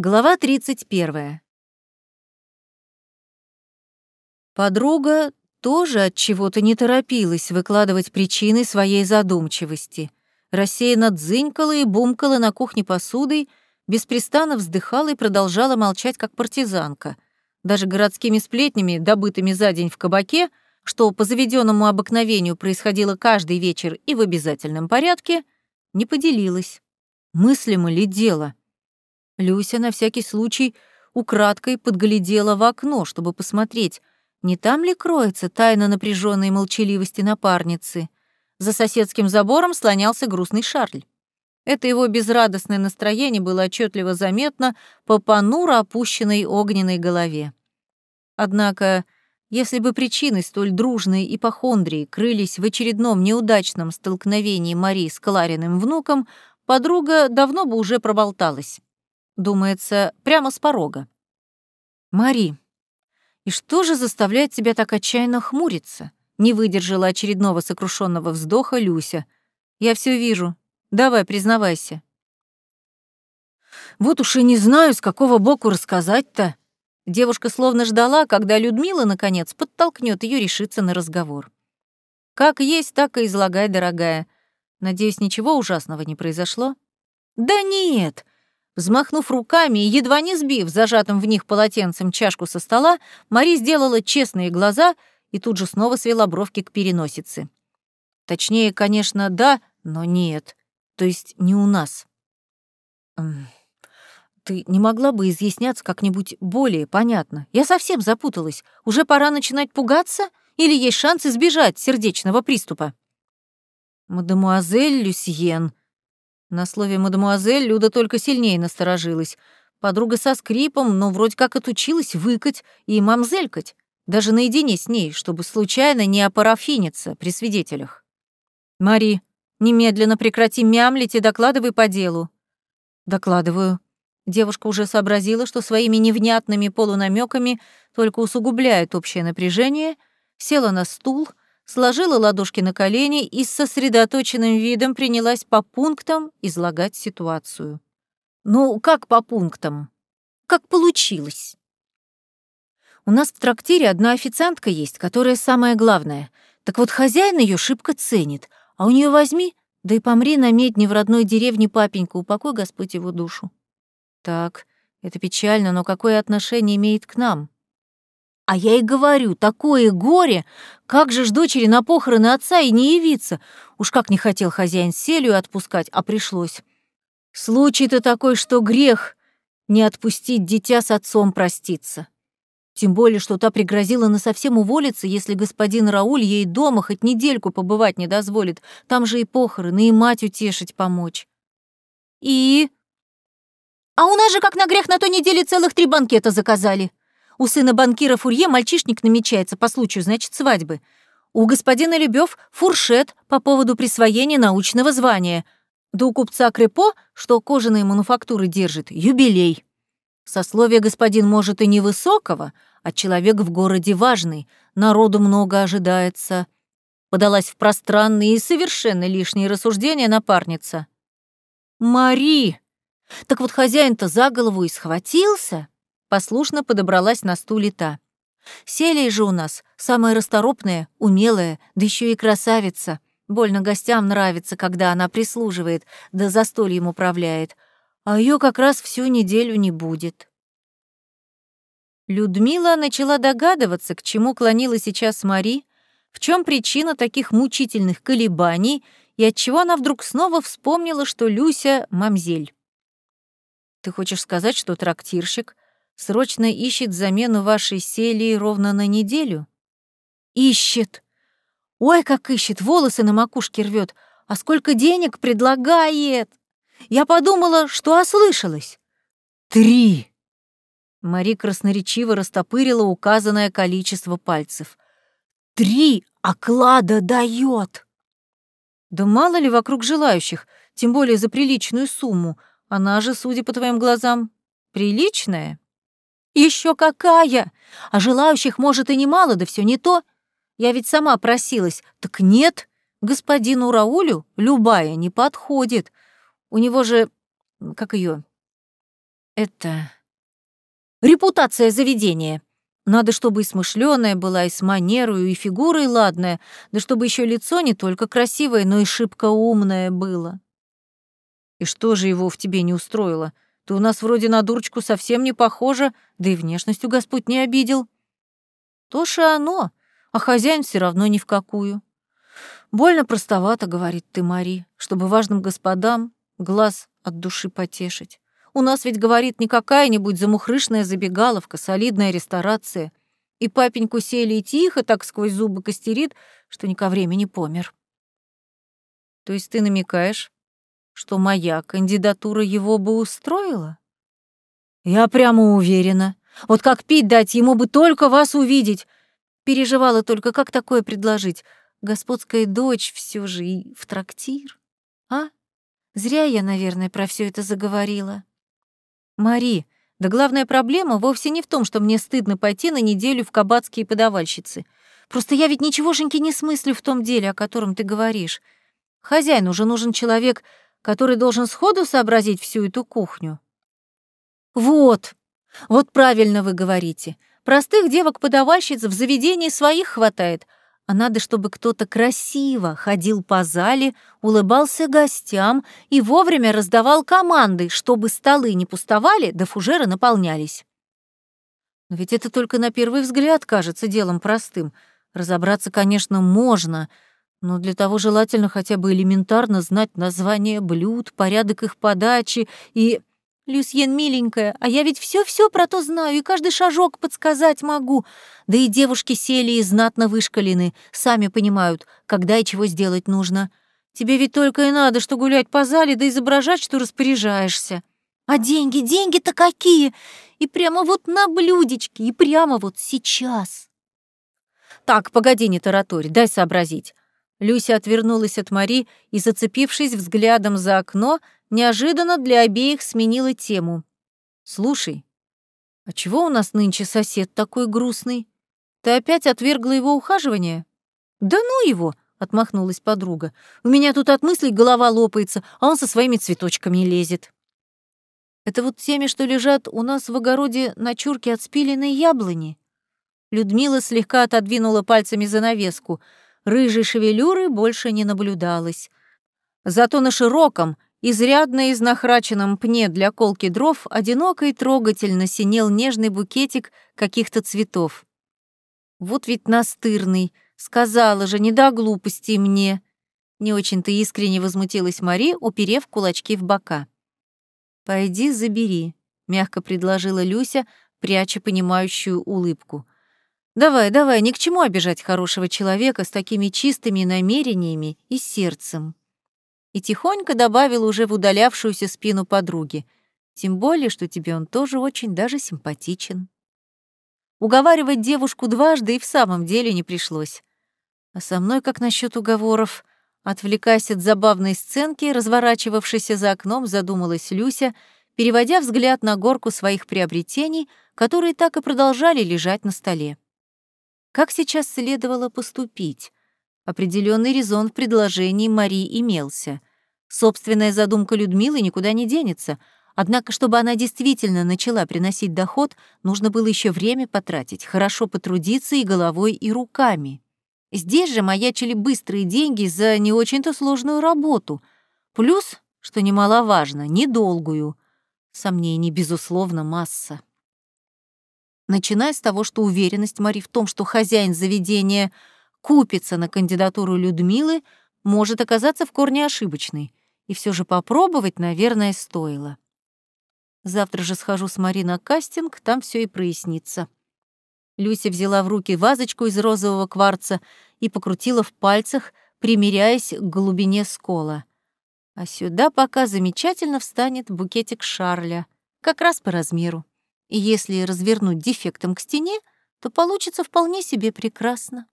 Глава 31. Подруга тоже от чего-то не торопилась выкладывать причины своей задумчивости. Рассеянно дзынькала и бумкала на кухне посудой, беспрестанно вздыхала и продолжала молчать, как партизанка. Даже городскими сплетнями, добытыми за день в кабаке, что по заведенному обыкновению происходило каждый вечер и в обязательном порядке, не поделилась. Мыслимо ли дело? Люся на всякий случай украдкой подглядела в окно, чтобы посмотреть, не там ли кроется тайна напряженной молчаливости напарницы. За соседским забором слонялся грустный Шарль. Это его безрадостное настроение было отчетливо заметно по понуро опущенной огненной голове. Однако, если бы причины столь дружной ипохондрии крылись в очередном неудачном столкновении Марии с Клариным внуком, подруга давно бы уже проболталась. Думается, прямо с порога. «Мари, и что же заставляет тебя так отчаянно хмуриться?» Не выдержала очередного сокрушенного вздоха Люся. «Я все вижу. Давай, признавайся». «Вот уж и не знаю, с какого боку рассказать-то». Девушка словно ждала, когда Людмила, наконец, подтолкнет ее решиться на разговор. «Как есть, так и излагай, дорогая. Надеюсь, ничего ужасного не произошло?» «Да нет!» Взмахнув руками и едва не сбив зажатым в них полотенцем чашку со стола, Мари сделала честные глаза и тут же снова свела бровки к переносице. Точнее, конечно, да, но нет. То есть не у нас. Ты не могла бы изъясняться как-нибудь более понятно? Я совсем запуталась. Уже пора начинать пугаться? Или есть шанс избежать сердечного приступа? Мадемуазель Люсьен, на слове «мадемуазель» Люда только сильнее насторожилась. Подруга со скрипом, но вроде как отучилась выкать и мамзелькать, даже наедине с ней, чтобы случайно не опарафиниться при свидетелях. «Мари, немедленно прекрати мямлить и докладывай по делу». «Докладываю». Девушка уже сообразила, что своими невнятными полунамеками только усугубляет общее напряжение, села на стул — сложила ладошки на колени и с сосредоточенным видом принялась по пунктам излагать ситуацию. Ну, как по пунктам? Как получилось? У нас в трактире одна официантка есть, которая самое главное. Так вот, хозяин ее шибко ценит, а у нее возьми, да и помри на медне в родной деревне папенька, упокой Господь его душу. Так, это печально, но какое отношение имеет к нам? А я и говорю, такое горе! Как же ж дочери на похороны отца и не явиться? Уж как не хотел хозяин селью отпускать, а пришлось. Случай-то такой, что грех не отпустить дитя с отцом проститься. Тем более, что та пригрозила насовсем уволиться, если господин Рауль ей дома хоть недельку побывать не дозволит. Там же и похороны, и мать утешить помочь. И... А у нас же как на грех на той неделе целых три банкета заказали. У сына банкира Фурье мальчишник намечается по случаю, значит, свадьбы. У господина Любёв фуршет по поводу присвоения научного звания. Да у купца Крепо, что кожаные мануфактуры держит, юбилей. Сословие господин может и невысокого, а человек в городе важный, народу много ожидается. Подалась в пространные и совершенно лишние рассуждения напарница. «Мари! Так вот хозяин-то за голову и схватился!» Послушно подобралась на стуле та. Селия же у нас самая расторопная, умелая, да еще и красавица. Больно гостям нравится, когда она прислуживает, да застольем управляет. А ее как раз всю неделю не будет. Людмила начала догадываться, к чему клонила сейчас Мари, в чем причина таких мучительных колебаний и отчего она вдруг снова вспомнила, что Люся — мамзель. «Ты хочешь сказать, что трактирщик Срочно ищет замену вашей селии ровно на неделю? Ищет. Ой, как ищет, волосы на макушке рвет. А сколько денег предлагает? Я подумала, что ослышалась. Три. Мари красноречиво растопырила указанное количество пальцев. Три оклада дает. Да мало ли вокруг желающих, тем более за приличную сумму. Она же, судя по твоим глазам, приличная. Еще какая! А желающих, может, и немало, да все не то. Я ведь сама просилась. Так нет, господину Раулю любая не подходит. У него же... как ее? это... Репутация заведения. Надо, чтобы и смышленая была, и с манерою, и фигурой ладная, да чтобы еще лицо не только красивое, но и шибко умное было. И что же его в тебе не устроило? Ты у нас вроде на дурочку совсем не похожа, да и внешностью Господь не обидел. То же оно, а хозяин все равно ни в какую. Больно простовато, говорит ты, Мари, чтобы важным господам глаз от души потешить. У нас ведь, говорит, не какая-нибудь замухрышная забегаловка, солидная ресторация. И папеньку сели и тихо так сквозь зубы костерит, что ни ко времени помер. То есть ты намекаешь, что моя кандидатура его бы устроила? Я прямо уверена. Вот как пить дать, ему бы только вас увидеть. Переживала только, как такое предложить. Господская дочь все же и в трактир. А? Зря я, наверное, про все это заговорила. Мари, да главная проблема вовсе не в том, что мне стыдно пойти на неделю в кабацкие подавальщицы. Просто я ведь ничегошеньки не смыслю в том деле, о котором ты говоришь. Хозяину уже нужен человек, который должен сходу сообразить всю эту кухню. Вот, вот правильно вы говорите. Простых девок-подавальщиц в заведении своих хватает — а надо, чтобы кто-то красиво ходил по зале, улыбался гостям и вовремя раздавал команды, чтобы столы не пустовали, да фужеры наполнялись. Но ведь это только на первый взгляд кажется делом простым. Разобраться, конечно, можно, но для того желательно хотя бы элементарно знать название блюд, порядок их подачи и... «Люсьен, миленькая, а я ведь все-все про то знаю и каждый шажок подсказать могу. Да и девушки сели и знатно вышкалены, сами понимают, когда и чего сделать нужно. Тебе ведь только и надо, что гулять по зале, да изображать, что распоряжаешься. А деньги, деньги-то какие! И прямо вот на блюдечке, и прямо вот сейчас!» «Так, погоди, не тараторь, дай сообразить». Люся отвернулась от Мари и, зацепившись взглядом за окно, неожиданно для обеих сменила тему. «Слушай, а чего у нас нынче сосед такой грустный? Ты опять отвергла его ухаживание?» «Да ну его!» — отмахнулась подруга. «У меня тут от мыслей голова лопается, а он со своими цветочками лезет». «Это вот теми, что лежат у нас в огороде на чурке от спиленной яблони?» Людмила слегка отодвинула пальцами занавеску. Рыжей шевелюры больше не наблюдалось. Зато на широком, изрядно изнахраченном пне для колки дров одиноко и трогательно синел нежный букетик каких-то цветов. «Вот ведь настырный, сказала же, не до глупости мне!» Не очень-то искренне возмутилась Мари, уперев кулачки в бока. «Пойди забери», — мягко предложила Люся, пряча понимающую улыбку. «Давай, давай, ни к чему обижать хорошего человека с такими чистыми намерениями и сердцем» и тихонько добавил уже в удалявшуюся спину подруги. Тем более, что тебе он тоже очень даже симпатичен. Уговаривать девушку дважды и в самом деле не пришлось. А со мной как насчет уговоров? Отвлекаясь от забавной сценки, разворачивавшейся за окном, задумалась Люся, переводя взгляд на горку своих приобретений, которые так и продолжали лежать на столе. Как сейчас следовало поступить? Определенный резон в предложении Марии имелся. Собственная задумка Людмилы никуда не денется, однако, чтобы она действительно начала приносить доход, нужно было еще время потратить, хорошо потрудиться и головой, и руками. Здесь же маячили быстрые деньги за не очень-то сложную работу. Плюс, что немаловажно, недолгую. Сомнений, безусловно, масса. Начиная с того, что уверенность Мари в том, что хозяин заведения — купится на кандидатуру Людмилы, может оказаться в корне ошибочной. И все же попробовать, наверное, стоило. Завтра же схожу с Мари на кастинг, там все и прояснится. Люся взяла в руки вазочку из розового кварца и покрутила в пальцах, примеряясь к глубине скола. А сюда пока замечательно встанет букетик Шарля, как раз по размеру. И если развернуть дефектом к стене, то получится вполне себе прекрасно.